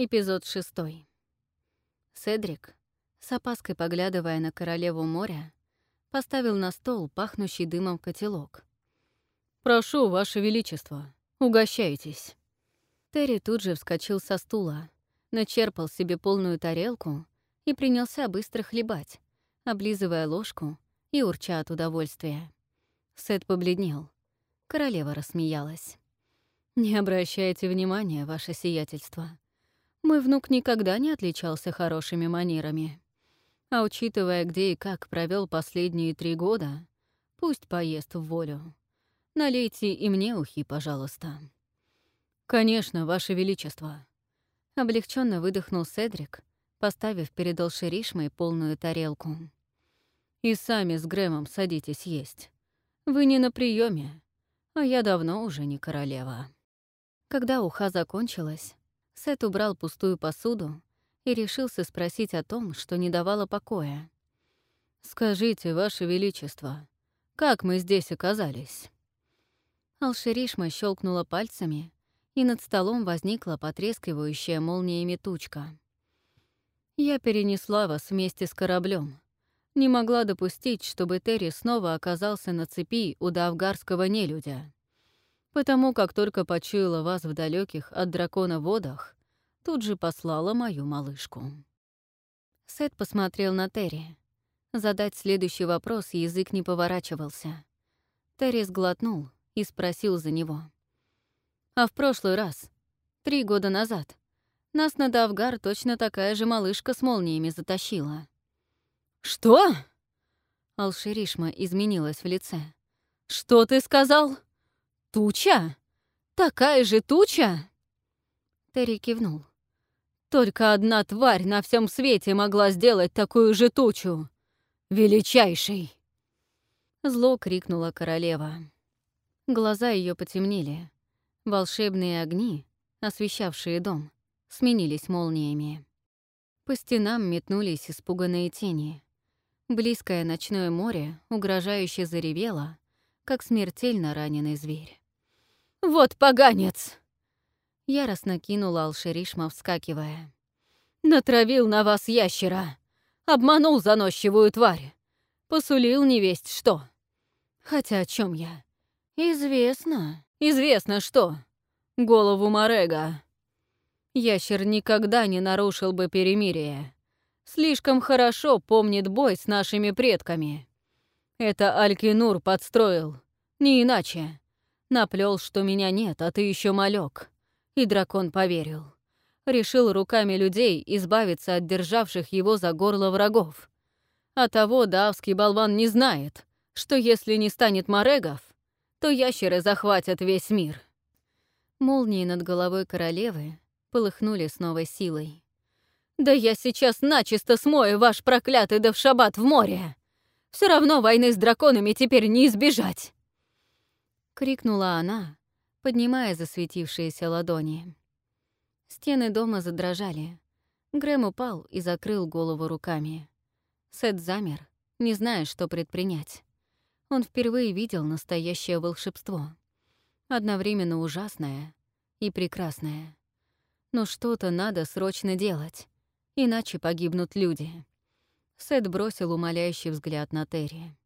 Эпизод шестой. Седрик, с опаской поглядывая на королеву моря, поставил на стол пахнущий дымом котелок. «Прошу, Ваше Величество, угощайтесь». Терри тут же вскочил со стула, начерпал себе полную тарелку и принялся быстро хлебать, облизывая ложку и урча от удовольствия. Сет побледнел. Королева рассмеялась. «Не обращайте внимания, ваше сиятельство. Мой внук никогда не отличался хорошими манерами. А учитывая, где и как провел последние три года, пусть поест в волю. Налейте и мне ухи, пожалуйста». «Конечно, ваше величество». Облегченно выдохнул Седрик, поставив перед Алшеришмой полную тарелку. «И сами с Грэмом садитесь есть. Вы не на приеме, а я давно уже не королева». Когда уха закончилась, Сет убрал пустую посуду и решился спросить о том, что не давало покоя. «Скажите, Ваше Величество, как мы здесь оказались?» Алширишма щелкнула пальцами, и над столом возникла потрескивающая молниями тучка. «Я перенесла вас вместе с кораблем. Не могла допустить, чтобы Терри снова оказался на цепи у давгарского нелюдя потому как только почуяла вас в далеких от дракона водах, тут же послала мою малышку. Сет посмотрел на Терри. Задать следующий вопрос язык не поворачивался. Терри сглотнул и спросил за него. «А в прошлый раз, три года назад, нас на Давгар точно такая же малышка с молниями затащила». «Что?» Алширишма изменилась в лице. «Что ты сказал?» «Туча? Такая же туча?» Терри кивнул. «Только одна тварь на всем свете могла сделать такую же тучу. Величайший!» Зло крикнула королева. Глаза ее потемнели. Волшебные огни, освещавшие дом, сменились молниями. По стенам метнулись испуганные тени. Близкое ночное море угрожающе заревело, как смертельно раненый зверь. «Вот поганец!» Яростно кинула Алшеришма, вскакивая. «Натравил на вас ящера! Обманул заносчивую тварь! Посулил невесть что! Хотя о чем я? Известно, известно что! Голову Морега! Ящер никогда не нарушил бы перемирие. Слишком хорошо помнит бой с нашими предками. Это Алькинур подстроил. Не иначе. Наплел, что меня нет, а ты еще малек. И дракон поверил. Решил руками людей избавиться от державших его за горло врагов. А того давский болван не знает, что если не станет морегов, то ящеры захватят весь мир. Молнии над головой королевы полыхнули с новой силой. «Да я сейчас начисто смою ваш проклятый Давшабат в море!» Все равно войны с драконами теперь не избежать!» Крикнула она, поднимая засветившиеся ладони. Стены дома задрожали. Грэм упал и закрыл голову руками. Сет замер, не зная, что предпринять. Он впервые видел настоящее волшебство. Одновременно ужасное и прекрасное. Но что-то надо срочно делать, иначе погибнут люди. Сет бросил умоляющий взгляд на Терри.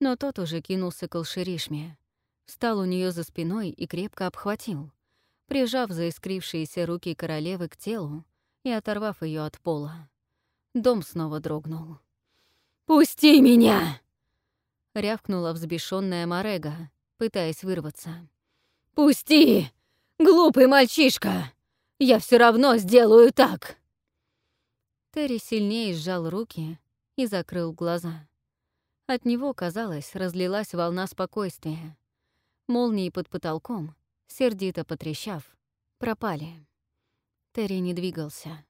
Но тот уже кинулся к Алширишме, встал у нее за спиной и крепко обхватил, прижав заискрившиеся руки королевы к телу и оторвав ее от пола. Дом снова дрогнул. «Пусти меня!» — рявкнула взбешенная Морега, пытаясь вырваться. «Пусти! Глупый мальчишка! Я все равно сделаю так!» Терри сильнее сжал руки и закрыл глаза. От него, казалось, разлилась волна спокойствия. Молнии под потолком, сердито потрещав, пропали. Терри не двигался.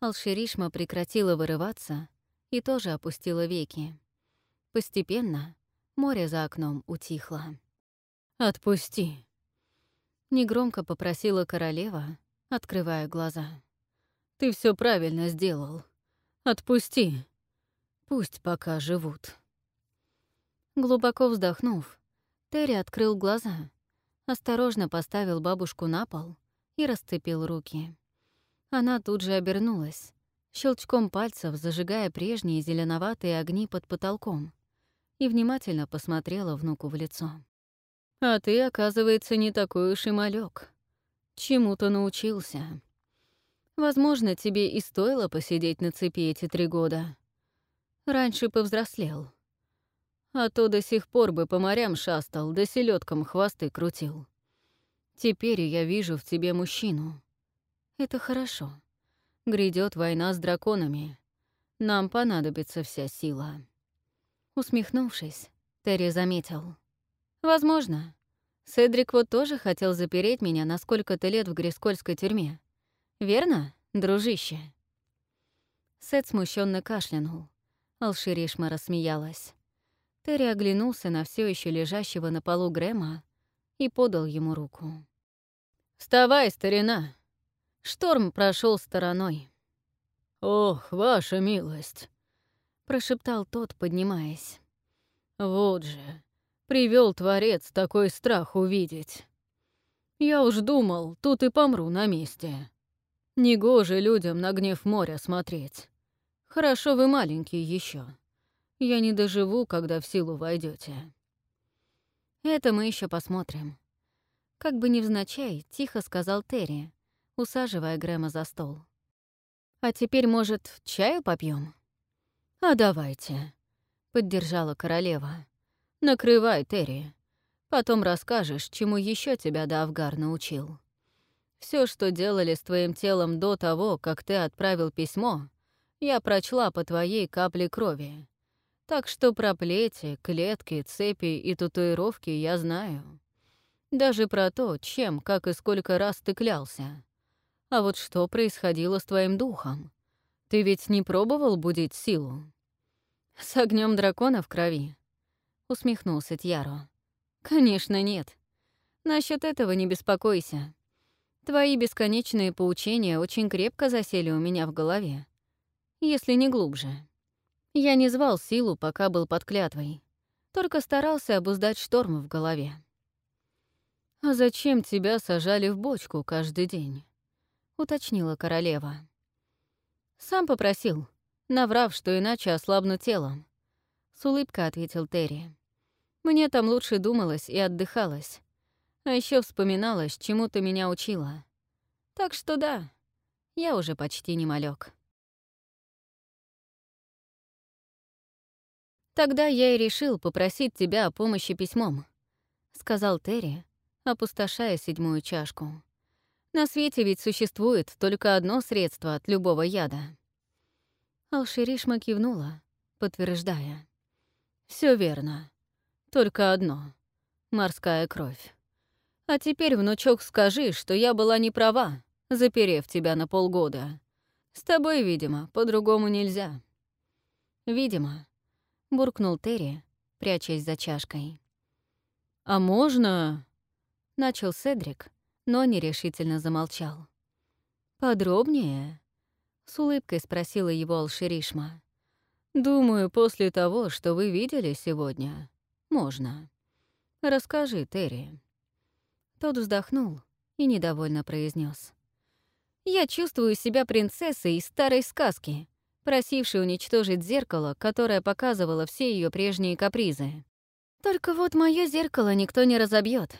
Алширишма прекратила вырываться и тоже опустила веки. Постепенно море за окном утихло. «Отпусти!» Негромко попросила королева, открывая глаза. Ты все правильно сделал. Отпусти. Пусть пока живут. Глубоко вздохнув, Терри открыл глаза, осторожно поставил бабушку на пол и расцепил руки. Она тут же обернулась, щелчком пальцев зажигая прежние зеленоватые огни под потолком, и внимательно посмотрела внуку в лицо. «А ты, оказывается, не такой уж и малек. Чему-то научился. Возможно, тебе и стоило посидеть на цепи эти три года. Раньше повзрослел. А то до сих пор бы по морям шастал, да селедкам хвосты крутил. Теперь я вижу в тебе мужчину. Это хорошо. Грядет война с драконами. Нам понадобится вся сила. Усмехнувшись, Терри заметил. Возможно. Седрик вот тоже хотел запереть меня на сколько-то лет в Грискольской тюрьме. Верно, дружище? Сет смущенно кашлянул. Алширишма рассмеялась. Терри оглянулся на все еще лежащего на полу Грэма и подал ему руку. «Вставай, старина!» Шторм прошел стороной. «Ох, ваша милость!» — прошептал тот, поднимаясь. «Вот же, привел Творец такой страх увидеть. Я уж думал, тут и помру на месте. Негоже людям на гнев моря смотреть. Хорошо вы маленький еще. Я не доживу, когда в силу войдете. Это мы еще посмотрим. Как бы невзначай, тихо сказал Терри, усаживая Грэма за стол. А теперь, может, чаю попьем? А давайте, поддержала королева. Накрывай, Терри. Потом расскажешь, чему еще тебя Давгар научил. Все, что делали с твоим телом до того, как ты отправил письмо, я прочла по твоей капле крови. Так что про плети, клетки, цепи и татуировки я знаю. Даже про то, чем, как и сколько раз ты клялся. А вот что происходило с твоим духом? Ты ведь не пробовал будить силу? С огнем дракона в крови? Усмехнулся Тьяро. Конечно, нет. Насчет этого не беспокойся. Твои бесконечные поучения очень крепко засели у меня в голове. Если не глубже. Я не звал силу, пока был под клятвой. Только старался обуздать шторм в голове. «А зачем тебя сажали в бочку каждый день?» — уточнила королева. «Сам попросил, наврав, что иначе ослабну телом». С улыбкой ответил Терри. «Мне там лучше думалось и отдыхалось. А еще вспоминалось, чему ты меня учила. Так что да, я уже почти не малек. «Тогда я и решил попросить тебя о помощи письмом», — сказал Терри, опустошая седьмую чашку. «На свете ведь существует только одно средство от любого яда». Алширишма кивнула, подтверждая. Все верно. Только одно — морская кровь. А теперь, внучок, скажи, что я была не права, заперев тебя на полгода. С тобой, видимо, по-другому нельзя». «Видимо», буркнул Терри, прячась за чашкой. «А можно...» — начал Седрик, но нерешительно замолчал. «Подробнее?» — с улыбкой спросила его Алширишма. «Думаю, после того, что вы видели сегодня, можно. Расскажи, Терри». Тот вздохнул и недовольно произнес: «Я чувствую себя принцессой из старой сказки, просивший уничтожить зеркало, которое показывало все ее прежние капризы. Только вот мое зеркало никто не разобьет.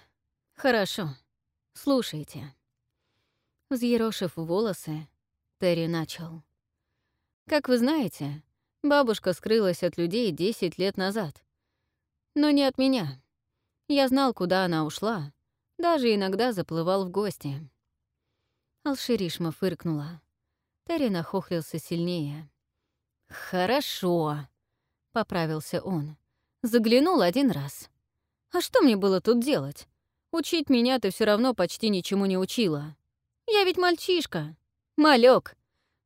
Хорошо, слушайте. Взъерошив волосы, Терри начал. Как вы знаете, бабушка скрылась от людей 10 лет назад. Но не от меня. Я знал, куда она ушла, даже иногда заплывал в гости. Алширишма фыркнула. Терри нахохлился сильнее. «Хорошо», — поправился он. Заглянул один раз. «А что мне было тут делать? Учить меня ты все равно почти ничему не учила. Я ведь мальчишка, малек.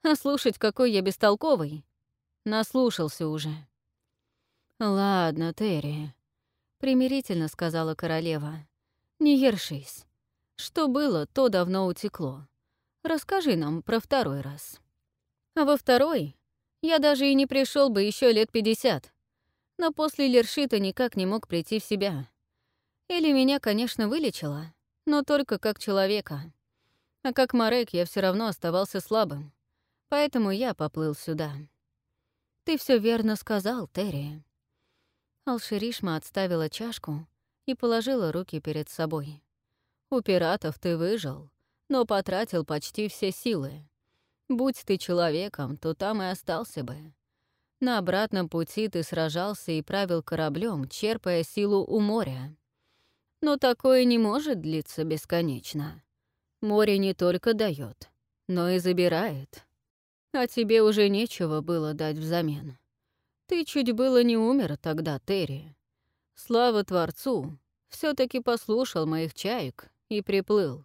А слушать, какой я бестолковый, наслушался уже». «Ладно, Терри», — примирительно сказала королева. «Не ершись. Что было, то давно утекло. Расскажи нам про второй раз». А во второй я даже и не пришел бы еще лет пятьдесят. Но после Лершита никак не мог прийти в себя. Или меня, конечно, вылечила, но только как человека. А как Марек я все равно оставался слабым, поэтому я поплыл сюда. Ты все верно сказал, Терри. Алширишма отставила чашку и положила руки перед собой. У пиратов ты выжил, но потратил почти все силы. Будь ты человеком, то там и остался бы. На обратном пути ты сражался и правил кораблем, черпая силу у моря. Но такое не может длиться бесконечно. Море не только дает, но и забирает. А тебе уже нечего было дать взамен. Ты чуть было не умер тогда, Терри. Слава Творцу, все таки послушал моих чаек и приплыл.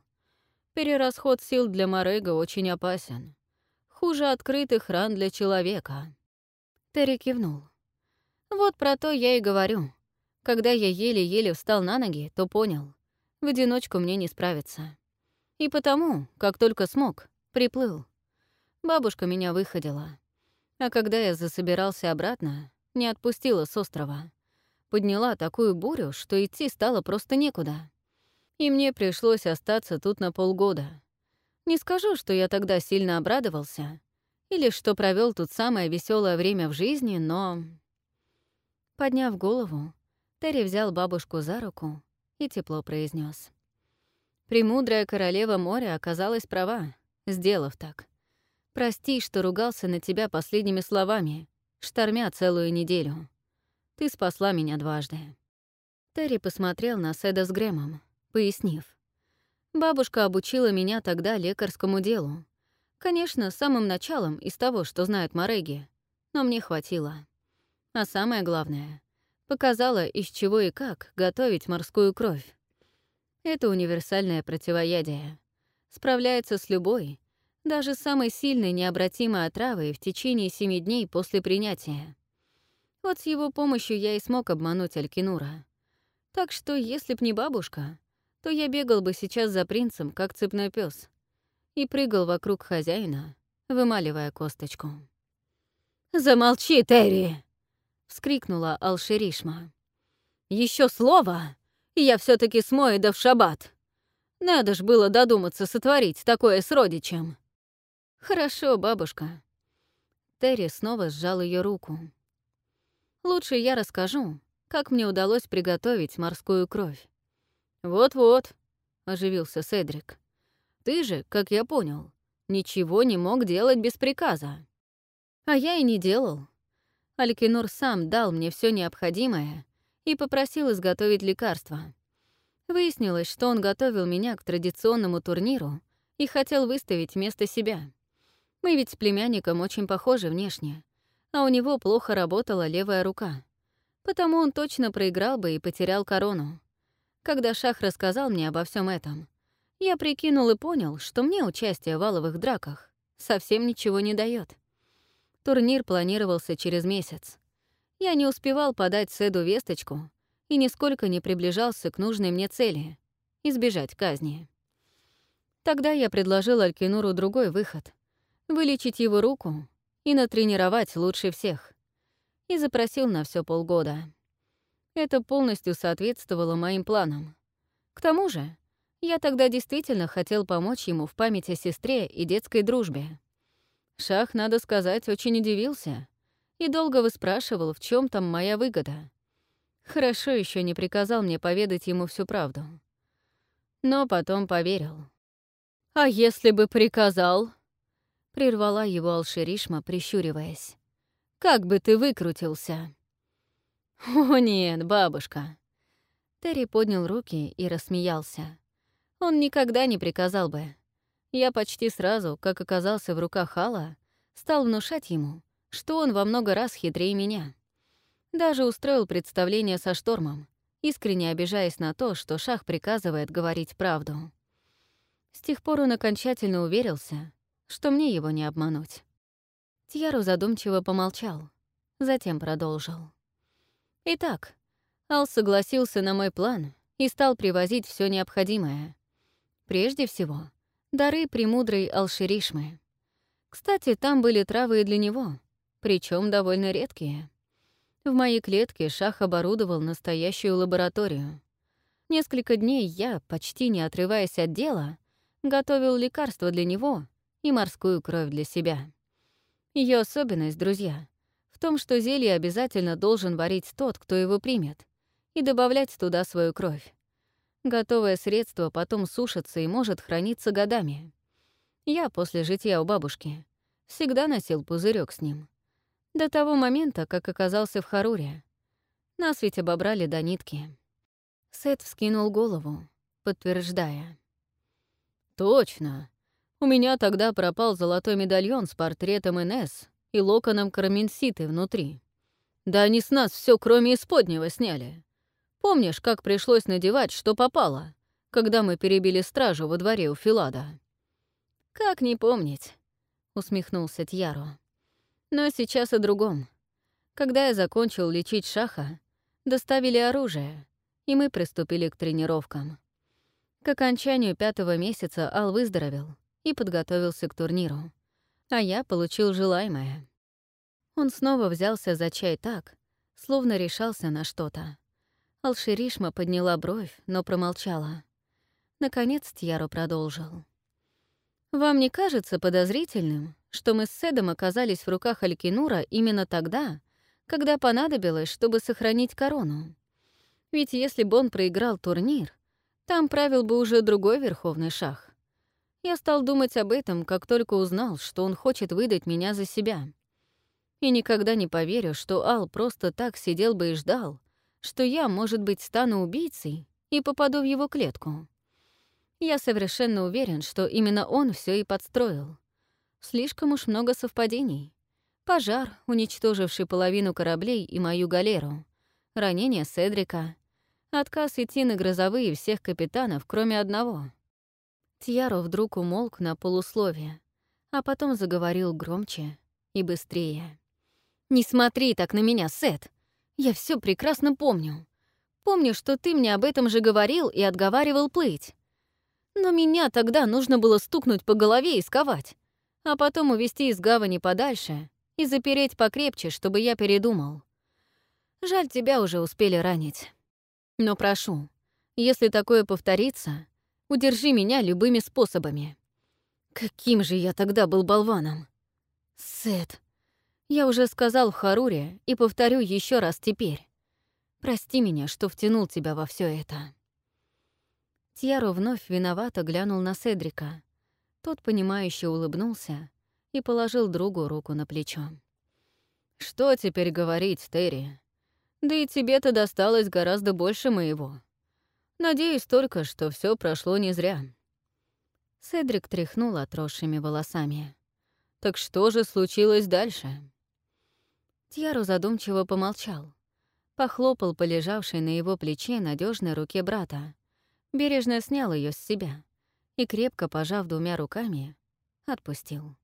Перерасход сил для Морега очень опасен. Хуже открытых ран для человека. Терри кивнул. Вот про то я и говорю. Когда я еле-еле встал на ноги, то понял. В одиночку мне не справиться. И потому, как только смог, приплыл. Бабушка меня выходила. А когда я засобирался обратно, не отпустила с острова. Подняла такую бурю, что идти стало просто некуда. И мне пришлось остаться тут на полгода. Не скажу, что я тогда сильно обрадовался, или что провел тут самое веселое время в жизни, но... Подняв голову, Терри взял бабушку за руку и тепло произнес: Премудрая королева моря оказалась права, сделав так. Прости, что ругался на тебя последними словами, штормя целую неделю. Ты спасла меня дважды». Терри посмотрел на Седа с Грэмом, пояснив. «Бабушка обучила меня тогда лекарскому делу. Конечно, самым началом из того, что знают Мореги, но мне хватило. А самое главное, показала, из чего и как готовить морскую кровь. Это универсальное противоядие. Справляется с любой, даже самой сильной необратимой отравой в течение семи дней после принятия. Вот с его помощью я и смог обмануть Алькинура. Так что, если б не бабушка, то я бегал бы сейчас за принцем, как цепной пес, и прыгал вокруг хозяина, вымаливая косточку. «Замолчи, Терри!» — вскрикнула Алширишма. Еще слово, и я все таки смою да в шаббат. Надо ж было додуматься сотворить такое с родичем. «Хорошо, бабушка». Терри снова сжал ее руку. «Лучше я расскажу, как мне удалось приготовить морскую кровь». «Вот-вот», — оживился Седрик. «Ты же, как я понял, ничего не мог делать без приказа». «А я и не делал. Алькинур сам дал мне все необходимое и попросил изготовить лекарство. Выяснилось, что он готовил меня к традиционному турниру и хотел выставить вместо себя. Мы ведь с племянником очень похожи внешне, а у него плохо работала левая рука. Потому он точно проиграл бы и потерял корону. Когда Шах рассказал мне обо всем этом, я прикинул и понял, что мне участие в валовых драках совсем ничего не дает. Турнир планировался через месяц. Я не успевал подать Седу весточку и нисколько не приближался к нужной мне цели — избежать казни. Тогда я предложил Алькинуру другой выход — вылечить его руку и натренировать лучше всех. И запросил на все полгода. Это полностью соответствовало моим планам. К тому же, я тогда действительно хотел помочь ему в память о сестре и детской дружбе. Шах, надо сказать, очень удивился и долго выспрашивал, в чем там моя выгода. Хорошо еще не приказал мне поведать ему всю правду. Но потом поверил. «А если бы приказал?» — прервала его Алширишма, прищуриваясь. «Как бы ты выкрутился?» «О, нет, бабушка!» Терри поднял руки и рассмеялся. Он никогда не приказал бы. Я почти сразу, как оказался в руках Хала, стал внушать ему, что он во много раз хитрее меня. Даже устроил представление со штормом, искренне обижаясь на то, что Шах приказывает говорить правду. С тех пор он окончательно уверился, что мне его не обмануть. Тьяру задумчиво помолчал, затем продолжил. Итак, Ал согласился на мой план и стал привозить все необходимое. Прежде всего, дары премудрой Алширишмы. Кстати, там были травы и для него, причем довольно редкие. В моей клетке Шах оборудовал настоящую лабораторию. Несколько дней я, почти не отрываясь от дела, готовил лекарства для него и морскую кровь для себя. Ее особенность, друзья, том, что зелье обязательно должен варить тот, кто его примет, и добавлять туда свою кровь. Готовое средство потом сушится и может храниться годами. Я после житья у бабушки всегда носил пузырек с ним. До того момента, как оказался в Харуре. Нас ведь обобрали до нитки. Сет вскинул голову, подтверждая. «Точно. У меня тогда пропал золотой медальон с портретом Инес и локоном карминситы внутри. Да они с нас все, кроме исподнего, сняли. Помнишь, как пришлось надевать, что попало, когда мы перебили стражу во дворе у Филада?» «Как не помнить?» — усмехнулся Тьяро. «Но сейчас о другом. Когда я закончил лечить Шаха, доставили оружие, и мы приступили к тренировкам. К окончанию пятого месяца Ал выздоровел и подготовился к турниру, а я получил желаемое. Он снова взялся за чай так, словно решался на что-то. Алширишма подняла бровь, но промолчала. Наконец Тьяро продолжил. «Вам не кажется подозрительным, что мы с Седом оказались в руках Алькинура именно тогда, когда понадобилось, чтобы сохранить корону? Ведь если бы он проиграл турнир, там правил бы уже другой верховный шах. Я стал думать об этом, как только узнал, что он хочет выдать меня за себя. И никогда не поверю, что Ал просто так сидел бы и ждал, что я, может быть, стану убийцей и попаду в его клетку. Я совершенно уверен, что именно он все и подстроил. Слишком уж много совпадений. Пожар, уничтоживший половину кораблей и мою галеру. Ранение Седрика. Отказ идти на грозовые всех капитанов, кроме одного. Тьяро вдруг умолк на полусловие, а потом заговорил громче и быстрее. «Не смотри так на меня, Сет! Я все прекрасно помню. Помню, что ты мне об этом же говорил и отговаривал плыть. Но меня тогда нужно было стукнуть по голове и сковать, а потом увести из гавани подальше и запереть покрепче, чтобы я передумал. Жаль, тебя уже успели ранить. Но прошу, если такое повторится, удержи меня любыми способами. Каким же я тогда был болваном? Сет, я уже сказал в Харуре и повторю еще раз теперь. Прости меня, что втянул тебя во все это. Тьяро вновь виновато глянул на Седрика. Тот, понимающе улыбнулся и положил другу руку на плечо. «Что теперь говорить, Терри? Да и тебе-то досталось гораздо больше моего. Надеюсь только, что все прошло не зря». Седрик тряхнул отросшими волосами. «Так что же случилось дальше?» Тьяру задумчиво помолчал. Похлопал по лежавшей на его плече надежной руке брата. Бережно снял ее с себя и, крепко пожав двумя руками, отпустил.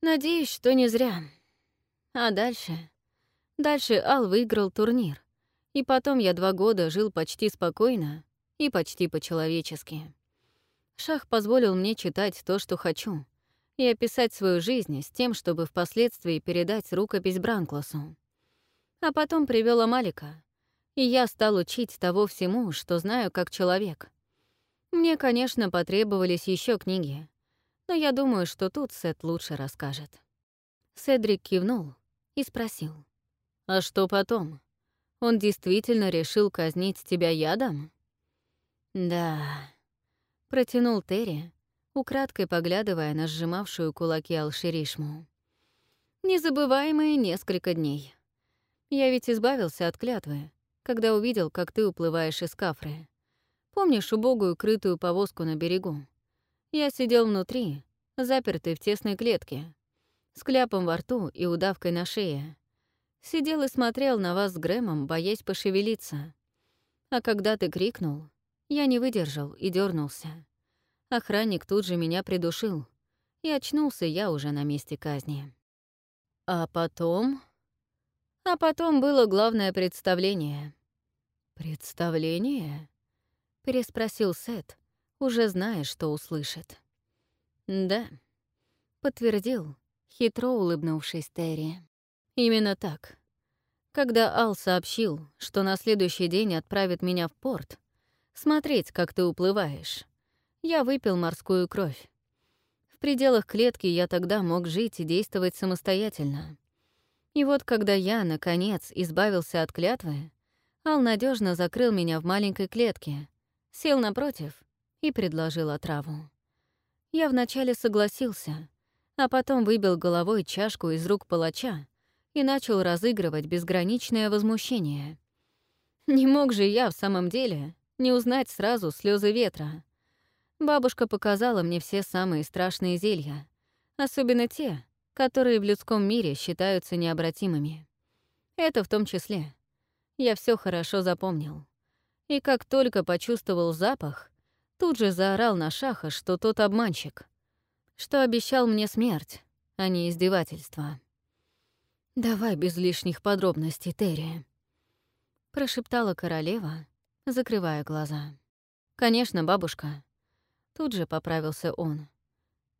«Надеюсь, что не зря. А дальше...» Дальше Ал выиграл турнир. И потом я два года жил почти спокойно и почти по-человечески. Шах позволил мне читать то, что хочу, и описать свою жизнь с тем, чтобы впоследствии передать рукопись Бранкласу. А потом привел Амалика, и я стал учить того всему, что знаю как человек. Мне, конечно, потребовались еще книги, но я думаю, что тут Сет лучше расскажет. Седрик кивнул и спросил. А что потом? Он действительно решил казнить тебя ядом? Да. Протянул Терри, украдкой поглядывая на сжимавшую кулаки Алширишму. Незабываемые несколько дней. Я ведь избавился от клятвы, когда увидел, как ты уплываешь из кафры. Помнишь убогую крытую повозку на берегу? Я сидел внутри, запертый в тесной клетке, с кляпом во рту и удавкой на шее. Сидел и смотрел на вас с Грэмом, боясь пошевелиться. А когда ты крикнул, я не выдержал и дернулся. Охранник тут же меня придушил, и очнулся я уже на месте казни. А потом... А потом было главное представление. «Представление?» — переспросил Сет, уже зная, что услышит. «Да», — подтвердил, хитро улыбнувшись Терри. Именно так. Когда Ал сообщил, что на следующий день отправит меня в порт, смотреть, как ты уплываешь, Я выпил морскую кровь. В пределах клетки я тогда мог жить и действовать самостоятельно. И вот когда я, наконец, избавился от клятвы, Ал надежно закрыл меня в маленькой клетке, сел напротив и предложил отраву. Я вначале согласился, а потом выбил головой чашку из рук палача и начал разыгрывать безграничное возмущение. Не мог же я в самом деле не узнать сразу слезы ветра. Бабушка показала мне все самые страшные зелья, особенно те, которые в людском мире считаются необратимыми. Это в том числе. Я все хорошо запомнил. И как только почувствовал запах, тут же заорал на Шаха, что тот обманщик, что обещал мне смерть, а не издевательство. «Давай без лишних подробностей, Терри», — прошептала королева, закрывая глаза. «Конечно, бабушка». Тут же поправился он.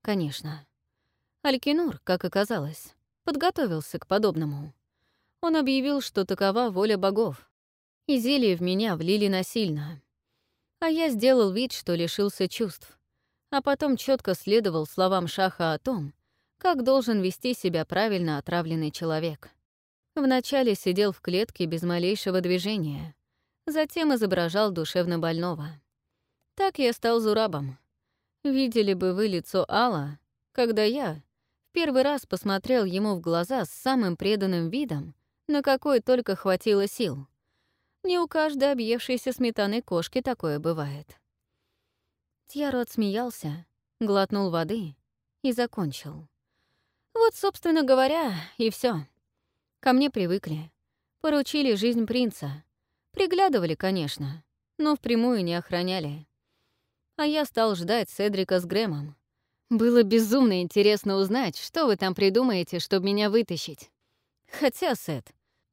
«Конечно». Алькинур, как оказалось, подготовился к подобному. Он объявил, что такова воля богов, и зелье в меня влили насильно. А я сделал вид, что лишился чувств, а потом четко следовал словам Шаха о том, как должен вести себя правильно отравленный человек. Вначале сидел в клетке без малейшего движения, затем изображал душевно больного. Так я стал зурабом. Видели бы вы лицо Алла, когда я в первый раз посмотрел ему в глаза с самым преданным видом, на какой только хватило сил. Не у каждой объевшейся сметаной кошки такое бывает. Тьяро отсмеялся, глотнул воды и закончил. Вот, собственно говоря, и все. Ко мне привыкли. Поручили жизнь принца. Приглядывали, конечно, но впрямую не охраняли. А я стал ждать Седрика с Грэмом. Было безумно интересно узнать, что вы там придумаете, чтобы меня вытащить. Хотя, Сет,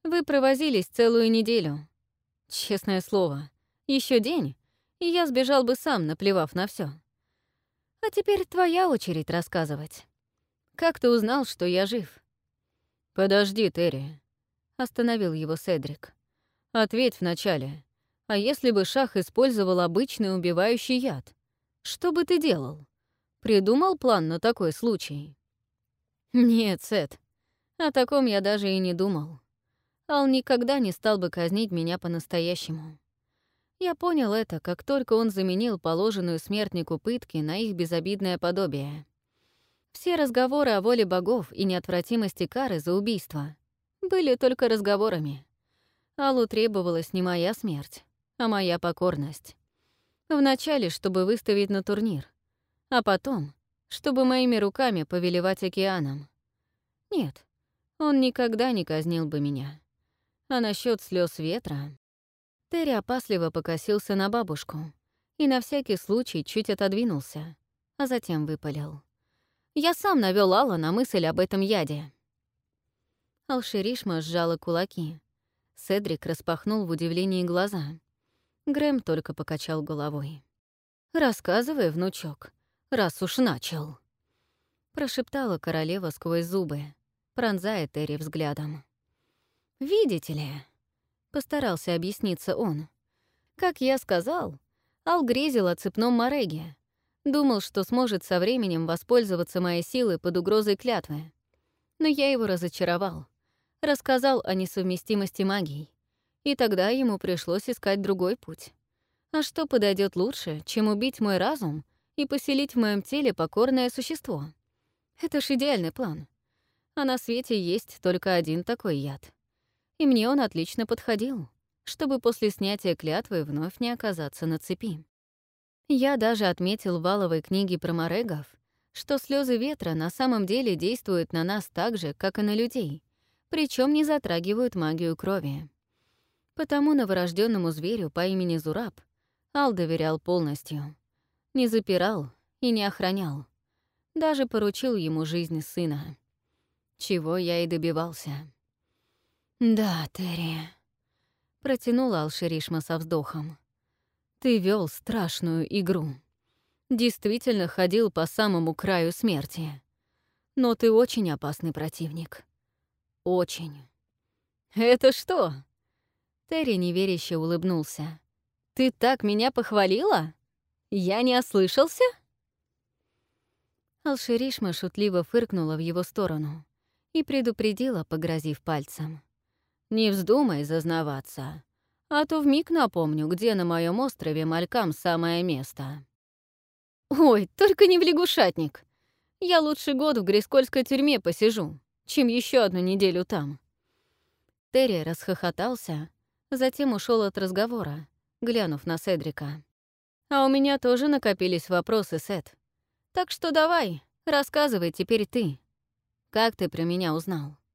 вы провозились целую неделю. Честное слово, еще день, и я сбежал бы сам, наплевав на все. А теперь твоя очередь рассказывать. Как ты узнал, что я жив? Подожди, Терри, остановил его Седрик. Ответь вначале. А если бы Шах использовал обычный убивающий яд, что бы ты делал? Придумал план на такой случай? Нет, Сет, о таком я даже и не думал. Ал никогда не стал бы казнить меня по-настоящему. Я понял это, как только он заменил положенную смертнику пытки на их безобидное подобие. Все разговоры о воле богов и неотвратимости кары за убийство были только разговорами. Аллу требовалась не моя смерть, а моя покорность. Вначале, чтобы выставить на турнир, а потом, чтобы моими руками повелевать океаном. Нет, он никогда не казнил бы меня. А насчет слез ветра... Терри опасливо покосился на бабушку и на всякий случай чуть отодвинулся, а затем выпалил. «Я сам навёл Алла на мысль об этом яде». Алширишма сжала кулаки. Седрик распахнул в удивлении глаза. Грэм только покачал головой. «Рассказывай, внучок, раз уж начал», — прошептала королева сквозь зубы, пронзая Терри взглядом. «Видите ли», — постарался объясниться он, «как я сказал, Ал грезил о цепном мореге. Думал, что сможет со временем воспользоваться моей силой под угрозой клятвы. Но я его разочаровал. Рассказал о несовместимости магий. И тогда ему пришлось искать другой путь. А что подойдет лучше, чем убить мой разум и поселить в моем теле покорное существо? Это ж идеальный план. А на свете есть только один такой яд и мне он отлично подходил, чтобы после снятия клятвы вновь не оказаться на цепи. Я даже отметил в валовой книге про морегов, что слезы ветра на самом деле действуют на нас так же, как и на людей, причем не затрагивают магию крови. Потому новорожденному зверю по имени Зураб Ал доверял полностью. Не запирал и не охранял. Даже поручил ему жизнь сына. Чего я и добивался. «Да, Терри», — протянула Алширишма со вздохом. «Ты вел страшную игру. Действительно ходил по самому краю смерти. Но ты очень опасный противник. Очень». «Это что?» Терри неверяще улыбнулся. «Ты так меня похвалила?» Я не ослышался?» Алширишма шутливо фыркнула в его сторону и предупредила, погрозив пальцем. «Не вздумай зазнаваться, а то вмиг напомню, где на моем острове Малькам самое место». «Ой, только не в лягушатник. Я лучше год в Грискольской тюрьме посижу, чем еще одну неделю там». Терри расхохотался, затем ушел от разговора, глянув на Седрика. «А у меня тоже накопились вопросы, Сет. Так что давай, рассказывай теперь ты. Как ты про меня узнал?»